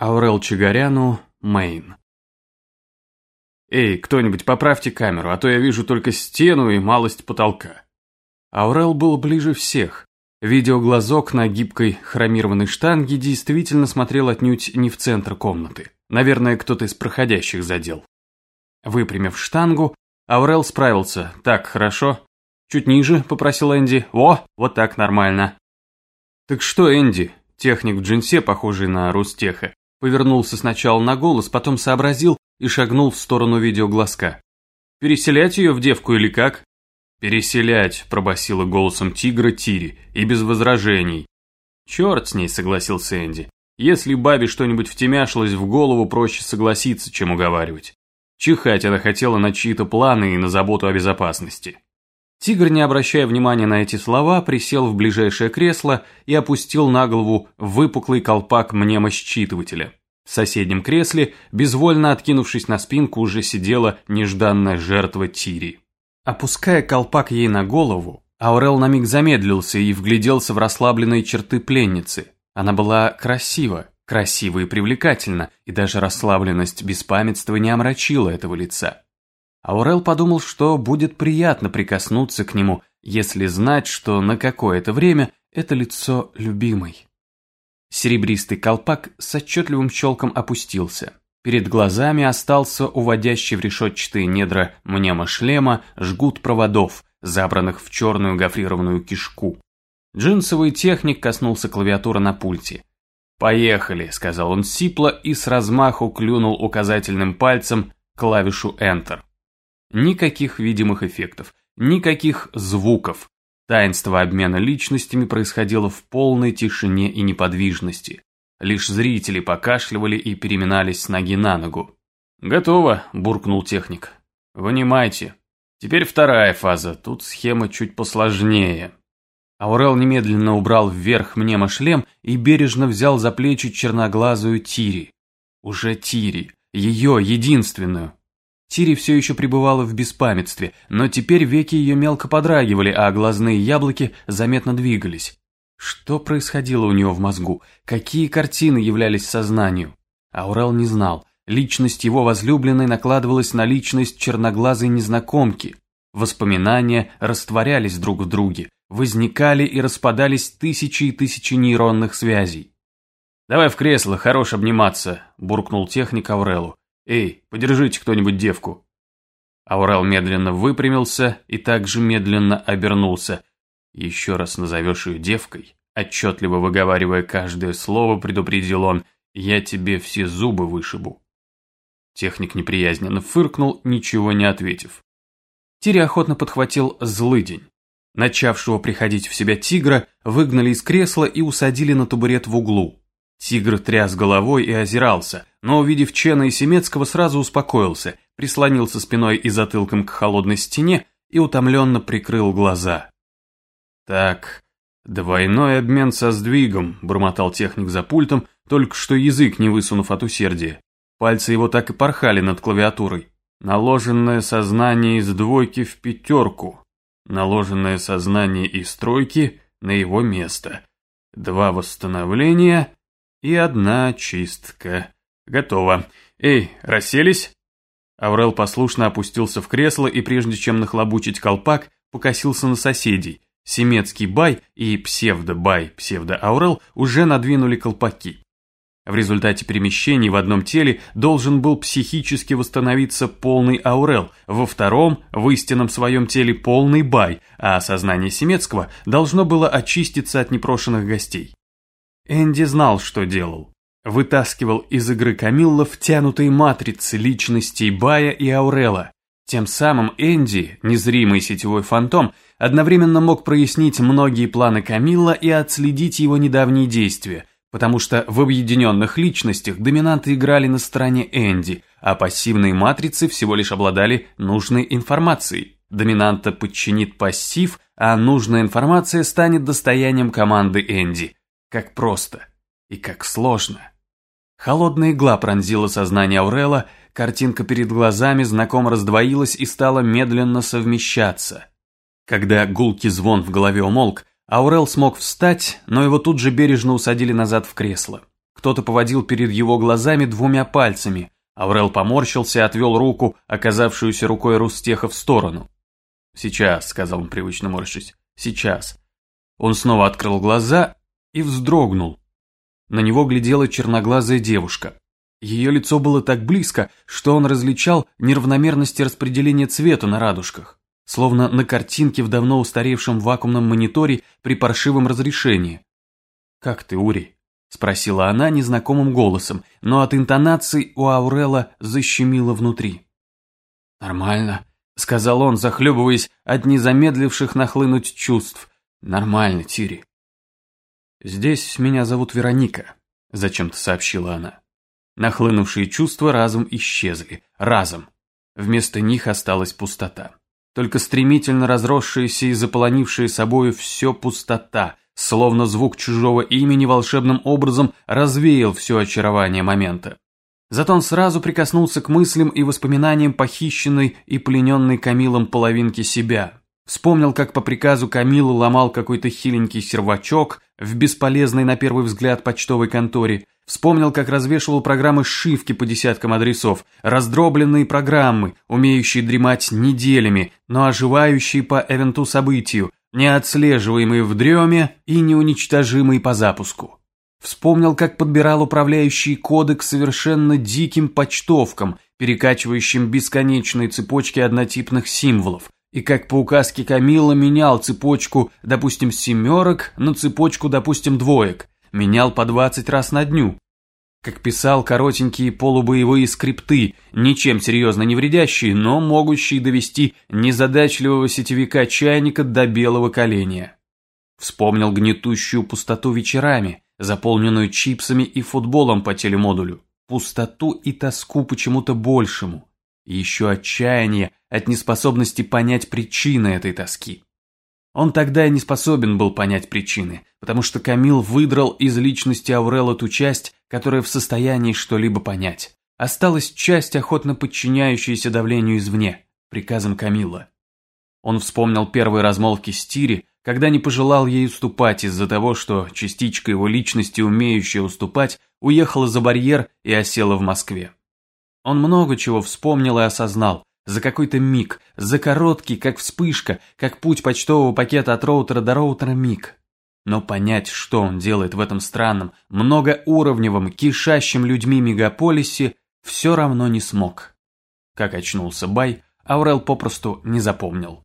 Аурел Чигаряну, Мэйн. «Эй, кто-нибудь поправьте камеру, а то я вижу только стену и малость потолка». Аурел был ближе всех. Видеоглазок на гибкой хромированной штанге действительно смотрел отнюдь не в центр комнаты. Наверное, кто-то из проходящих задел. Выпрямив штангу, Аурел справился. «Так, хорошо. Чуть ниже», — попросил Энди. «Во, вот так нормально». «Так что, Энди?» Техник в джинсе, похожий на Рустеха, повернулся сначала на голос, потом сообразил и шагнул в сторону видеоглазка. «Переселять ее в девку или как?» «Переселять», – пробасила голосом тигра Тири, и без возражений. «Черт с ней», – согласился Энди. «Если бабе что-нибудь втемяшилось в голову, проще согласиться, чем уговаривать. Чихать она хотела на чьи-то планы и на заботу о безопасности». Тигр, не обращая внимания на эти слова, присел в ближайшее кресло и опустил на голову выпуклый колпак мнемосчитывателя. В соседнем кресле, безвольно откинувшись на спинку, уже сидела нежданная жертва Тири. Опуская колпак ей на голову, Аурел на миг замедлился и вгляделся в расслабленные черты пленницы. Она была красива, красива и привлекательна, и даже расслабленность беспамятства не омрачила этого лица. Аурел подумал, что будет приятно прикоснуться к нему, если знать, что на какое-то время это лицо любимой. Серебристый колпак с отчетливым щелком опустился. Перед глазами остался уводящий в решетчатые недра мнема-шлема жгут проводов, забранных в черную гофрированную кишку. Джинсовый техник коснулся клавиатуры на пульте. «Поехали», — сказал он сипло и с размаху клюнул указательным пальцем клавишу Enter. Никаких видимых эффектов, никаких звуков, Таинство обмена личностями происходило в полной тишине и неподвижности. Лишь зрители покашливали и переминались с ноги на ногу. «Готово», – буркнул техник. «Вынимайте. Теперь вторая фаза, тут схема чуть посложнее». Аурел немедленно убрал вверх мнемошлем и бережно взял за плечи черноглазую Тири. Уже Тири, ее единственную. Тири все еще пребывала в беспамятстве, но теперь веки ее мелко подрагивали, а глазные яблоки заметно двигались. Что происходило у нее в мозгу? Какие картины являлись сознанию? Аурел не знал. Личность его возлюбленной накладывалась на личность черноглазой незнакомки. Воспоминания растворялись друг в друге, возникали и распадались тысячи и тысячи нейронных связей. «Давай в кресло, хорош обниматься», – буркнул техник Аурелу. «Эй, подержите кто-нибудь девку!» Аурел медленно выпрямился и также медленно обернулся. «Еще раз назовешь ее девкой?» Отчетливо выговаривая каждое слово, предупредил он, «Я тебе все зубы вышибу». Техник неприязненно фыркнул, ничего не ответив. Тири охотно подхватил злый день. Начавшего приходить в себя тигра выгнали из кресла и усадили на табурет в углу. Тигр тряс головой и озирался, но, увидев Чена и Семецкого, сразу успокоился, прислонился спиной и затылком к холодной стене и утомленно прикрыл глаза. «Так, двойной обмен со сдвигом», – бормотал техник за пультом, только что язык не высунув от усердия. Пальцы его так и порхали над клавиатурой. Наложенное сознание из двойки в пятерку. Наложенное сознание из тройки на его место. Два восстановления и одна чистка. Готово. Эй, расселись?» Аврел послушно опустился в кресло и прежде чем нахлобучить колпак, покосился на соседей. Семецкий Бай и псевдо-Бай, псевдо-Аурел уже надвинули колпаки. В результате перемещений в одном теле должен был психически восстановиться полный Аурел, во втором, в истинном своем теле полный Бай, а сознание Семецкого должно было очиститься от непрошенных гостей. Энди знал, что делал. Вытаскивал из игры Камилла втянутые матрицы личностей Бая и Аурела. Тем самым Энди, незримый сетевой фантом, одновременно мог прояснить многие планы Камилла и отследить его недавние действия, потому что в объединенных личностях доминанты играли на стороне Энди, а пассивные матрицы всего лишь обладали нужной информацией. Доминанта подчинит пассив, а нужная информация станет достоянием команды Энди – как просто и как сложно. Холодная игла пронзила сознание Аурела, картинка перед глазами знакомо раздвоилась и стала медленно совмещаться. Когда гулкий звон в голове умолк, Аурел смог встать, но его тут же бережно усадили назад в кресло. кто-то поводил перед его глазами двумя пальцами. Аврел поморщился и отвел руку, оказавшуюся рукой Рустеха, в сторону. «Сейчас», — сказал он привычно морщись, — «сейчас». Он снова открыл глаза и вздрогнул. На него глядела черноглазая девушка. Ее лицо было так близко, что он различал неравномерности распределения цвета на радужках, словно на картинке в давно устаревшем вакуумном мониторе при паршивом разрешении. «Как ты, Ури?» – спросила она незнакомым голосом, но от интонаций у Аурела защемило внутри. «Нормально», – сказал он, захлебываясь от незамедливших нахлынуть чувств. «Нормально, Тири». «Здесь меня зовут Вероника», – зачем-то сообщила она. Нахлынувшие чувства разом исчезли. Разом. Вместо них осталась пустота. Только стремительно разросшаяся и заполонившая собою все пустота, словно звук чужого имени волшебным образом развеял все очарование момента. Зато он сразу прикоснулся к мыслям и воспоминаниям похищенной и плененной Камилом половинки себя. Вспомнил, как по приказу Камилы ломал какой-то хиленький сервачок в бесполезной на первый взгляд почтовой конторе, Вспомнил, как развешивал программы шивки по десяткам адресов, раздробленные программы, умеющие дремать неделями, но оживающие по эвенту событию, неотслеживаемые в дреме и неуничтожимые по запуску. Вспомнил, как подбирал управляющий коды к совершенно диким почтовкам, перекачивающим бесконечные цепочки однотипных символов, и как по указке Камила менял цепочку, допустим, семерок на цепочку, допустим, двоек, менял по 20 раз на дню. Как писал коротенькие полубоевые скрипты, ничем серьезно не вредящие, но могущие довести незадачливого сетевика чайника до белого коленя. Вспомнил гнетущую пустоту вечерами, заполненную чипсами и футболом по телемодулю. Пустоту и тоску почему-то большему. Еще отчаяние от неспособности понять причины этой тоски. Он тогда и не способен был понять причины, потому что Камил выдрал из личности Аурела ту часть, которая в состоянии что-либо понять. Осталась часть, охотно подчиняющаяся давлению извне, приказам Камила. Он вспомнил первые размолвки с Тири, когда не пожелал ей уступать из-за того, что частичка его личности, умеющая уступать, уехала за барьер и осела в Москве. Он много чего вспомнил и осознал, за какой-то миг, за короткий, как вспышка, как путь почтового пакета от роутера до роутера миг. Но понять, что он делает в этом странном, многоуровневом, кишащем людьми мегаполисе, все равно не смог. Как очнулся Бай, Аурел попросту не запомнил.